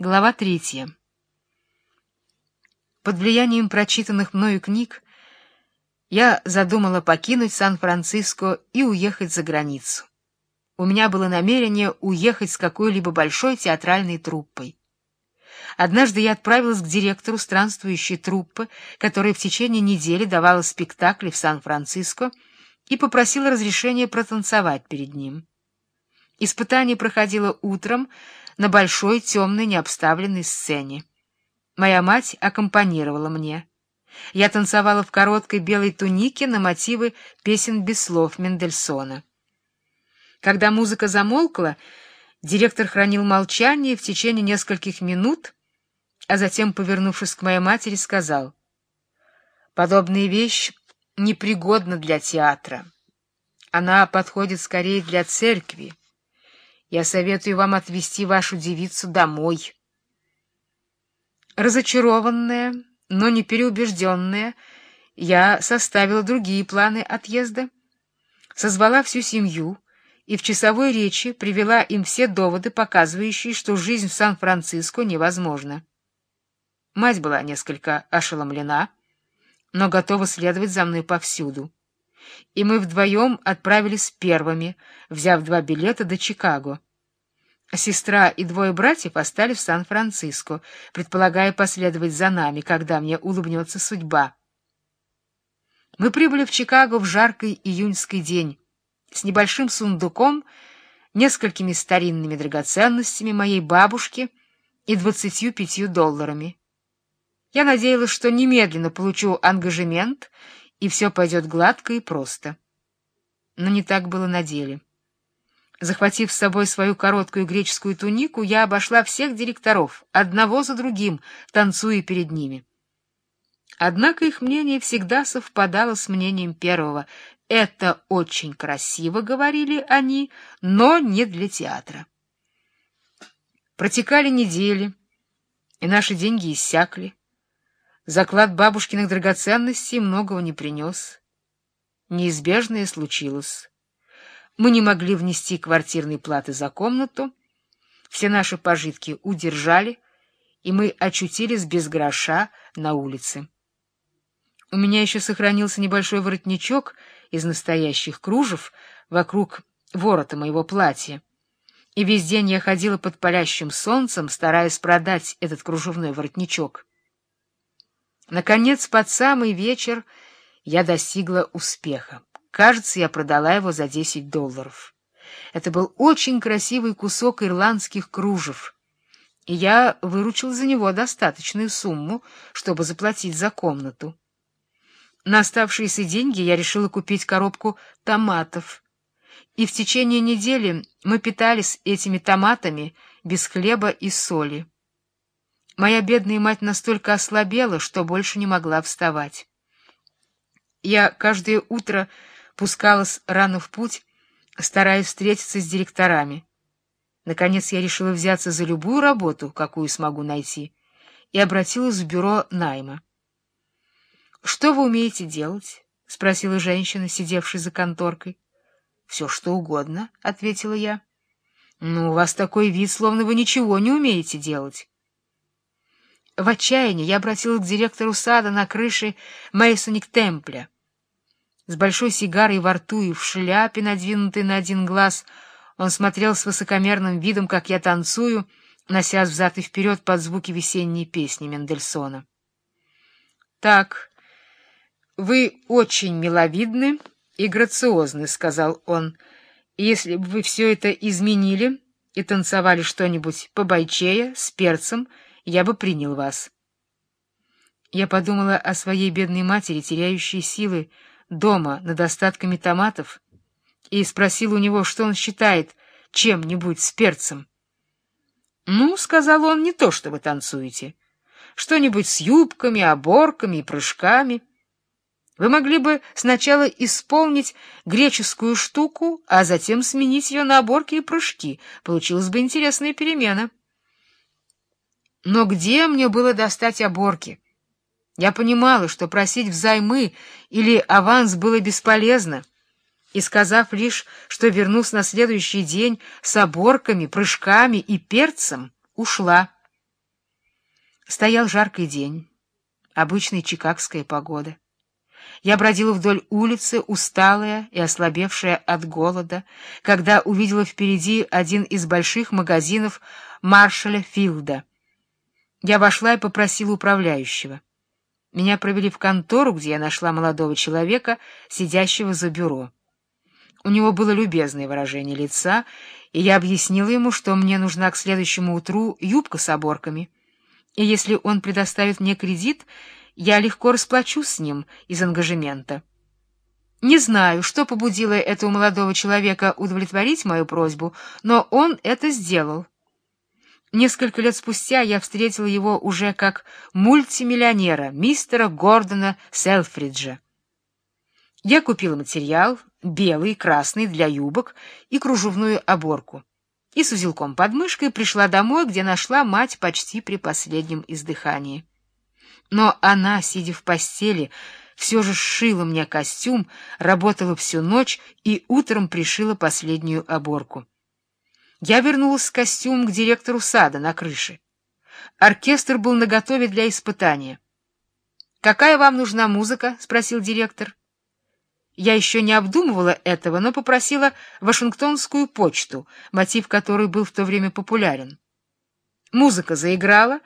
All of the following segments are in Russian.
Глава третья. Под влиянием прочитанных мною книг я задумала покинуть Сан-Франциско и уехать за границу. У меня было намерение уехать с какой-либо большой театральной труппой. Однажды я отправилась к директору странствующей труппы, которая в течение недели давала спектакли в Сан-Франциско, и попросила разрешения протанцевать перед ним. Испытание проходило утром на большой темной необставленной сцене. Моя мать аккомпанировала мне. Я танцевала в короткой белой тунике на мотивы песен без слов Мендельсона. Когда музыка замолкла, директор хранил молчание в течение нескольких минут, а затем, повернувшись к моей матери, сказал, «Подобная вещь непригодна для театра. Она подходит скорее для церкви. Я советую вам отвезти вашу девицу домой. Разочарованная, но не переубежденная, я составила другие планы отъезда, созвала всю семью и в часовой речи привела им все доводы, показывающие, что жизнь в Сан-Франциско невозможна. Мать была несколько ошеломлена, но готова следовать за мной повсюду и мы вдвоем отправились первыми, взяв два билета до Чикаго. Сестра и двое братьев остались в Сан-Франциско, предполагая последовать за нами, когда мне улыбнется судьба. Мы прибыли в Чикаго в жаркий июньский день с небольшим сундуком, несколькими старинными драгоценностями моей бабушки и двадцатью пятью долларами. Я надеялась, что немедленно получу ангажемент и все пойдет гладко и просто. Но не так было на деле. Захватив с собой свою короткую греческую тунику, я обошла всех директоров, одного за другим, танцуя перед ними. Однако их мнение всегда совпадало с мнением первого. «Это очень красиво», — говорили они, — «но не для театра». Протекали недели, и наши деньги иссякли. Заклад бабушкиных драгоценностей многого не принес. Неизбежное случилось. Мы не могли внести квартирной платы за комнату, все наши пожитки удержали, и мы очутились без гроша на улице. У меня еще сохранился небольшой воротничок из настоящих кружев вокруг ворота моего платья, и весь день я ходила под палящим солнцем, стараясь продать этот кружевной воротничок. Наконец, под самый вечер я достигла успеха. Кажется, я продала его за 10 долларов. Это был очень красивый кусок ирландских кружев, и я выручил за него достаточную сумму, чтобы заплатить за комнату. На оставшиеся деньги я решила купить коробку томатов, и в течение недели мы питались этими томатами без хлеба и соли. Моя бедная мать настолько ослабела, что больше не могла вставать. Я каждое утро пускалась рано в путь, стараясь встретиться с директорами. Наконец я решила взяться за любую работу, какую смогу найти, и обратилась в бюро найма. — Что вы умеете делать? — спросила женщина, сидевшая за конторкой. — Все, что угодно, — ответила я. — Ну, у вас такой вид, словно вы ничего не умеете делать. В отчаянии я обратилась к директору сада на крыше Мейсоник Темпля. С большой сигарой во рту и в шляпе, надвинутой на один глаз, он смотрел с высокомерным видом, как я танцую, носясь взад и вперед под звуки весенней песни Мендельсона. — Так, вы очень миловидны и грациозны, — сказал он. — Если бы вы все это изменили и танцевали что-нибудь побойчее, с перцем, — я бы принял вас. Я подумала о своей бедной матери, теряющей силы дома над остатками томатов, и спросила у него, что он считает чем-нибудь с перцем. — Ну, — сказал он, — не то, что вы танцуете. Что-нибудь с юбками, оборками и прыжками. Вы могли бы сначала исполнить греческую штуку, а затем сменить ее на оборки и прыжки. Получилась бы интересная перемена. — но где мне было достать оборки? Я понимала, что просить взаймы или аванс было бесполезно, и, сказав лишь, что вернусь на следующий день с оборками, прыжками и перцем, ушла. Стоял жаркий день, обычная чикагская погода. Я бродила вдоль улицы, усталая и ослабевшая от голода, когда увидела впереди один из больших магазинов Маршаля Филда. Я вошла и попросила управляющего. Меня провели в контору, где я нашла молодого человека, сидящего за бюро. У него было любезное выражение лица, и я объяснила ему, что мне нужна к следующему утру юбка с оборками. И если он предоставит мне кредит, я легко расплачусь с ним из ангажемента. Не знаю, что побудило этого молодого человека удовлетворить мою просьбу, но он это сделал. Несколько лет спустя я встретила его уже как мультимиллионера, мистера Гордона Селфриджа. Я купила материал, белый, красный, для юбок и кружевную оборку. И с узелком под мышкой пришла домой, где нашла мать почти при последнем издыхании. Но она, сидя в постели, все же сшила мне костюм, работала всю ночь и утром пришила последнюю оборку. Я вернулась с костюмом к директору сада на крыше. Оркестр был наготове для испытания. «Какая вам нужна музыка?» — спросил директор. Я еще не обдумывала этого, но попросила Вашингтонскую почту, мотив которой был в то время популярен. Музыка заиграла,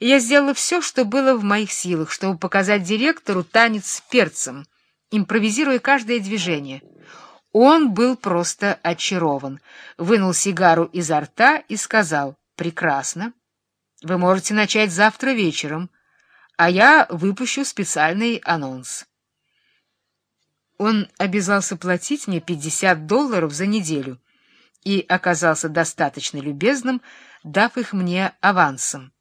и я сделала все, что было в моих силах, чтобы показать директору танец с перцем, импровизируя каждое движение. Он был просто очарован, вынул сигару изо рта и сказал «Прекрасно. Вы можете начать завтра вечером, а я выпущу специальный анонс». Он обязался платить мне 50 долларов за неделю и оказался достаточно любезным, дав их мне авансом.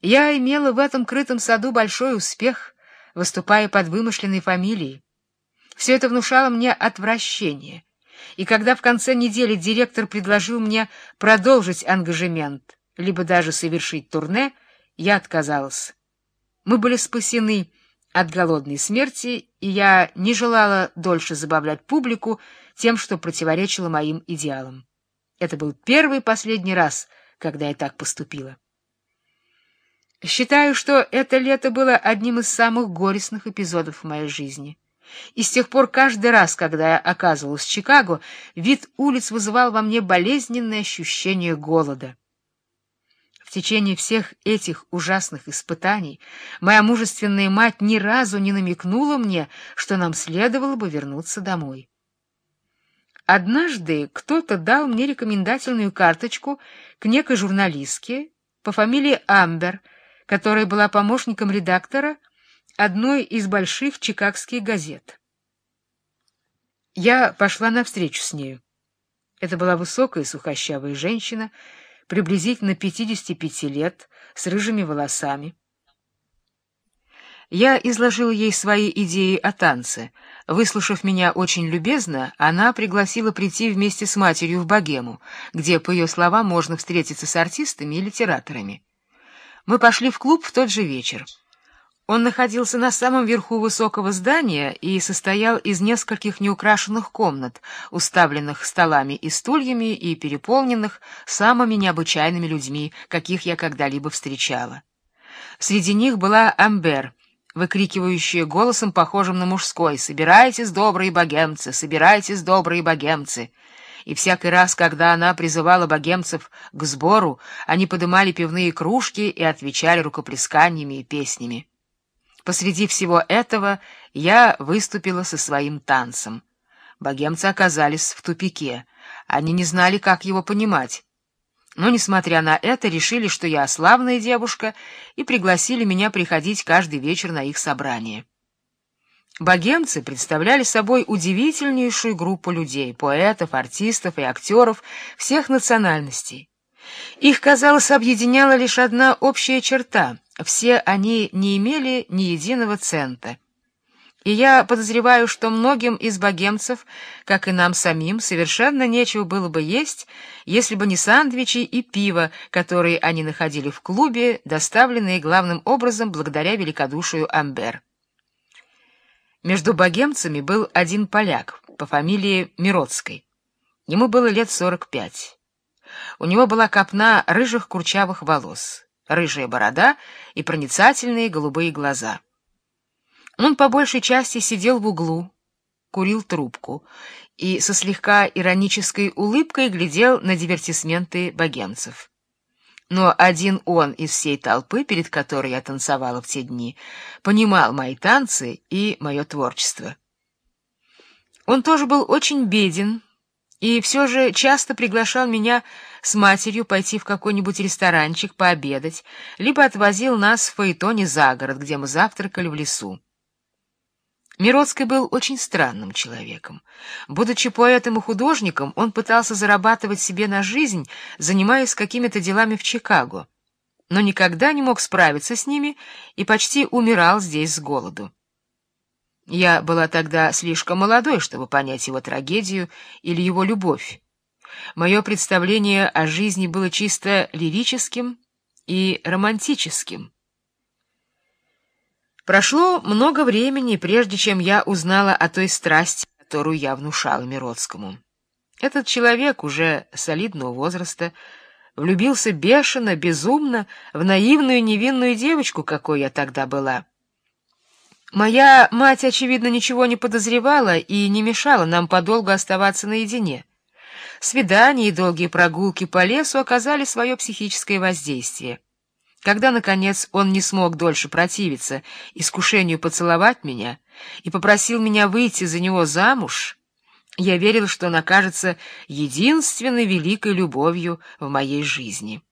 Я имела в этом крытом саду большой успех, выступая под вымышленной фамилией. Все это внушало мне отвращение. И когда в конце недели директор предложил мне продолжить ангажемент, либо даже совершить турне, я отказалась. Мы были спасены от голодной смерти, и я не желала дольше забавлять публику тем, что противоречило моим идеалам. Это был первый и последний раз, когда я так поступила. Считаю, что это лето было одним из самых горестных эпизодов в моей жизни. И с тех пор каждый раз, когда я оказывалась в Чикаго, вид улиц вызывал во мне болезненное ощущение голода. В течение всех этих ужасных испытаний моя мужественная мать ни разу не намекнула мне, что нам следовало бы вернуться домой. Однажды кто-то дал мне рекомендательную карточку к некой журналистке по фамилии Амбер, которая была помощником редактора одной из больших чикагских газет. Я пошла навстречу с нею. Это была высокая сухощавая женщина, приблизительно 55 лет, с рыжими волосами. Я изложил ей свои идеи о танце. Выслушав меня очень любезно, она пригласила прийти вместе с матерью в Богему, где, по ее словам, можно встретиться с артистами и литераторами. Мы пошли в клуб в тот же вечер. Он находился на самом верху высокого здания и состоял из нескольких неукрашенных комнат, уставленных столами и стульями и переполненных самыми необычайными людьми, каких я когда-либо встречала. Среди них была Амбер, выкрикивающая голосом, похожим на мужской «Собирайтесь, добрые богемцы! Собирайтесь, добрые богемцы!» и всякий раз, когда она призывала богемцев к сбору, они подымали пивные кружки и отвечали рукоплесканиями и песнями. Посреди всего этого я выступила со своим танцем. Богемцы оказались в тупике. Они не знали, как его понимать. Но, несмотря на это, решили, что я славная девушка, и пригласили меня приходить каждый вечер на их собрание. Богемцы представляли собой удивительнейшую группу людей, поэтов, артистов и актеров всех национальностей. Их, казалось, объединяла лишь одна общая черта — все они не имели ни единого цента. И я подозреваю, что многим из богемцев, как и нам самим, совершенно нечего было бы есть, если бы не сандвичи и пиво, которые они находили в клубе, доставленные главным образом благодаря великодушию Амбер. Между богемцами был один поляк по фамилии Миродской. Ему было лет сорок пять. У него была копна рыжих курчавых волос. рыжая борода и проницательные голубые глаза. Он по большей части сидел в углу, курил трубку и со слегка иронической улыбкой глядел на дивертисменты богемцев. Но один он из всей толпы, перед которой я танцевала в те дни, понимал мои танцы и мое творчество. Он тоже был очень беден, и все же часто приглашал меня с матерью пойти в какой-нибудь ресторанчик пообедать, либо отвозил нас в Фаэтоне за город, где мы завтракали в лесу. Мироцкий был очень странным человеком. Будучи поэтом и художником, он пытался зарабатывать себе на жизнь, занимаясь какими-то делами в Чикаго, но никогда не мог справиться с ними и почти умирал здесь с голоду. Я была тогда слишком молодой, чтобы понять его трагедию или его любовь. Мое представление о жизни было чисто лирическим и романтическим. Прошло много времени, прежде чем я узнала о той страсти, которую я внушала Миродскому. Этот человек уже солидного возраста влюбился бешено, безумно в наивную невинную девочку, какой я тогда была. Моя мать, очевидно, ничего не подозревала и не мешала нам подолгу оставаться наедине. Свидания и долгие прогулки по лесу оказали свое психическое воздействие. Когда, наконец, он не смог дольше противиться искушению поцеловать меня и попросил меня выйти за него замуж, я верил, что он окажется единственной великой любовью в моей жизни.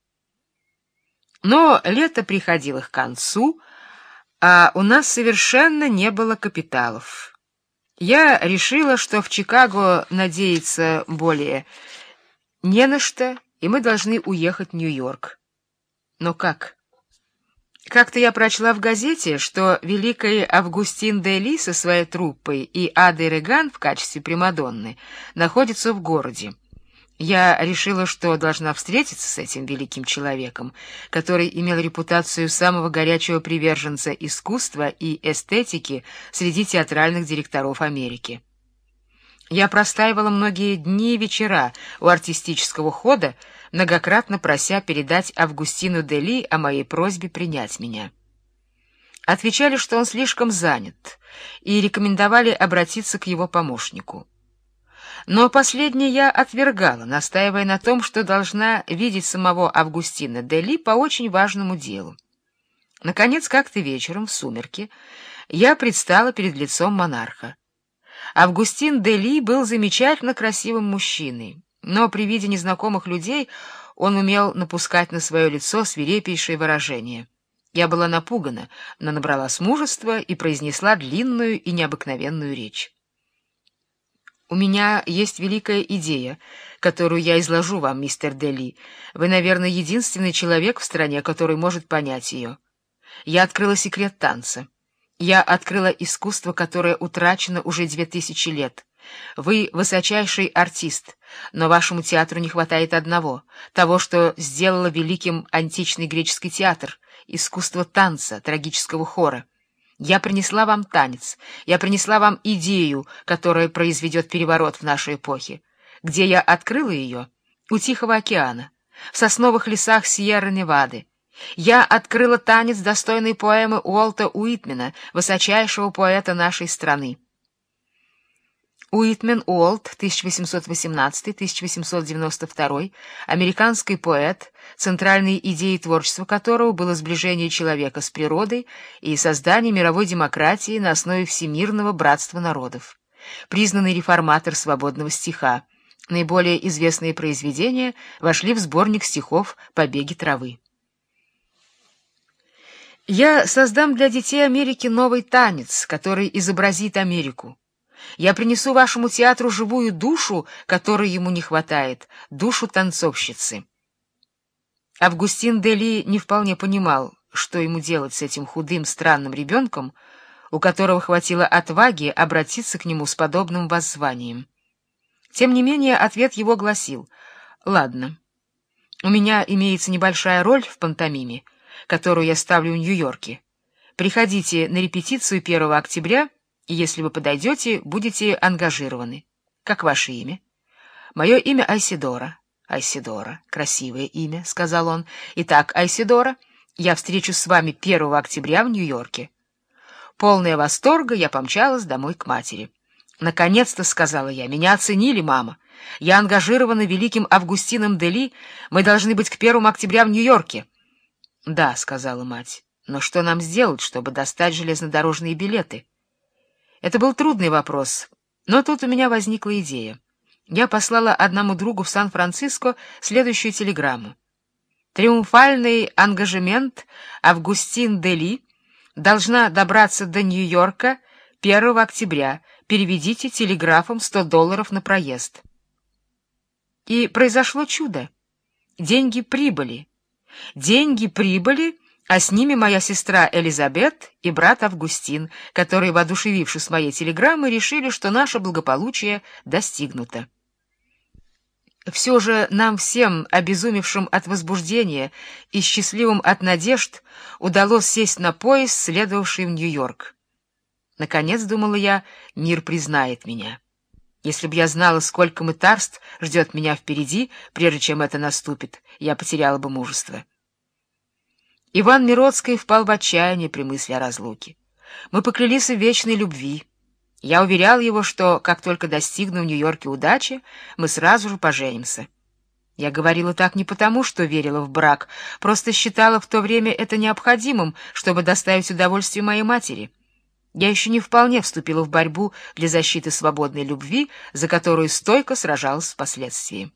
Но лето приходило к концу, а у нас совершенно не было капиталов. Я решила, что в Чикаго надеяться более не на что, и мы должны уехать в Нью-Йорк. Но как? Как-то я прочла в газете, что великий Августин де Ли со своей труппой и Ада Реган в качестве Примадонны находятся в городе. Я решила, что должна встретиться с этим великим человеком, который имел репутацию самого горячего приверженца искусства и эстетики среди театральных директоров Америки. Я простаивала многие дни и вечера у артистического хода, многократно прося передать Августину Дели о моей просьбе принять меня. Отвечали, что он слишком занят, и рекомендовали обратиться к его помощнику. Но последнее я отвергала, настаивая на том, что должна видеть самого Августина Дели по очень важному делу. Наконец, как-то вечером, в сумерки, я предстала перед лицом монарха. Августин Дели был замечательно красивым мужчиной но при виде незнакомых людей он умел напускать на свое лицо свирепейшее выражение. Я была напугана, но набралась мужества и произнесла длинную и необыкновенную речь. «У меня есть великая идея, которую я изложу вам, мистер Дели. Вы, наверное, единственный человек в стране, который может понять ее. Я открыла секрет танца. Я открыла искусство, которое утрачено уже две тысячи лет. Вы высочайший артист, но вашему театру не хватает одного, того, что сделало великим античный греческий театр, искусство танца, трагического хора. Я принесла вам танец, я принесла вам идею, которая произведет переворот в нашей эпохе. Где я открыла ее? У Тихого океана, в сосновых лесах Сьерра-Невады. Я открыла танец достойной поэмы Уолта Уитмена, высочайшего поэта нашей страны. Уитмен Уолт, 1818-1892, американский поэт, центральной идеей творчества которого было сближение человека с природой и создание мировой демократии на основе всемирного братства народов. Признанный реформатор свободного стиха. Наиболее известные произведения вошли в сборник стихов «Побеги травы». Я создам для детей Америки новый танец, который изобразит Америку. Я принесу вашему театру живую душу, которой ему не хватает, душу танцовщицы. Августин Дели не вполне понимал, что ему делать с этим худым странным ребенком, у которого хватило отваги обратиться к нему с подобным воззванием. Тем не менее, ответ его гласил «Ладно, у меня имеется небольшая роль в пантомиме, которую я ставлю в Нью-Йорке. Приходите на репетицию 1 октября если вы подойдете, будете ангажированы. Как ваше имя? Мое имя Айсидора. Айсидора. Красивое имя, — сказал он. Итак, Айсидора, Я встречусь с вами 1 октября в Нью-Йорке. Полная восторга, я помчалась домой к матери. «Наконец-то», — сказала я, — «меня оценили, мама. Я ангажирована великим Августином Дели. Мы должны быть к 1 октября в Нью-Йорке». «Да», — сказала мать, — «но что нам сделать, чтобы достать железнодорожные билеты?» Это был трудный вопрос, но тут у меня возникла идея. Я послала одному другу в Сан-Франциско следующую телеграмму. Триумфальный ангажемент Августин Дели должна добраться до Нью-Йорка 1 октября. Переведите телеграфом 100 долларов на проезд. И произошло чудо. Деньги прибыли. Деньги прибыли, а с ними моя сестра Элизабет и брат Августин, которые, воодушевившись моей телеграммой, решили, что наше благополучие достигнуто. Все же нам всем, обезумевшим от возбуждения и счастливым от надежд, удалось сесть на поезд, следовавший в Нью-Йорк. Наконец, думала я, мир признает меня. Если бы я знала, сколько мытарств ждет меня впереди, прежде чем это наступит, я потеряла бы мужество. Иван Мироцкий впал в отчаяние при мысли о разлуке. Мы поклялись в вечной любви. Я уверял его, что, как только достигну в Нью-Йорке удачи, мы сразу же поженимся. Я говорила так не потому, что верила в брак, просто считала в то время это необходимым, чтобы доставить удовольствие моей матери. Я еще не вполне вступила в борьбу для защиты свободной любви, за которую стойко сражалась впоследствии.